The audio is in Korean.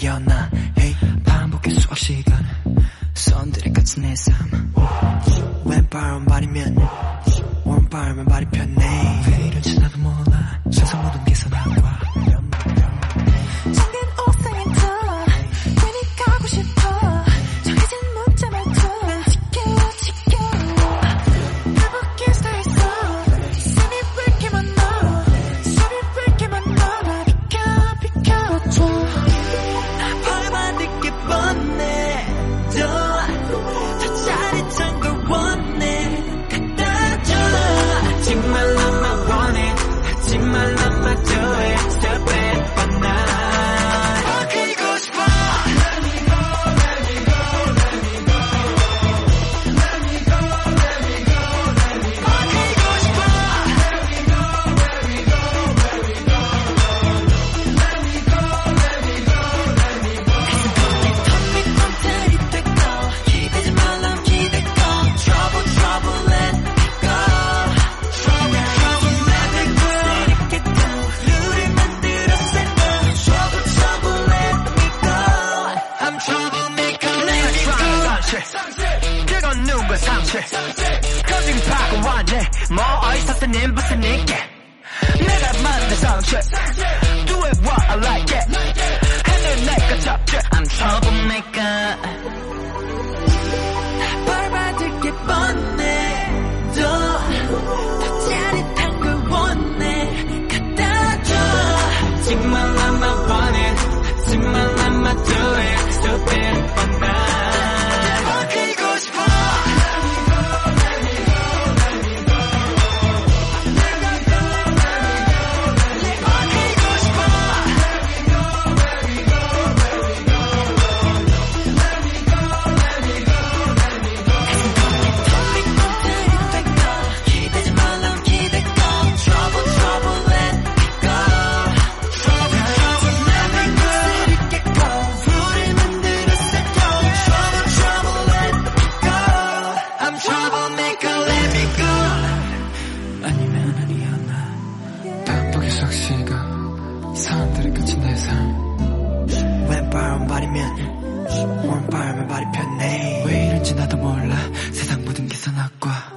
밀려나 hey, 반복해 수학 시간 선들의 끝은 내삶. 왼발 왼발이면 오른발 왼발이 편해. Nimbus, I'm Chick. Cousin Pack, one day. More ice at the Nimbus and Nick. Never mind the song, Chick. Do it what I like, yeah. 갈까 let me go 아니면 아니었나. 박복의 삭시가 사람들의 끝이 내삶. 왼발 오른발이면 오른발면 발이 편해. 왜 이런지 나도 몰라. 세상 모든 게 선악과.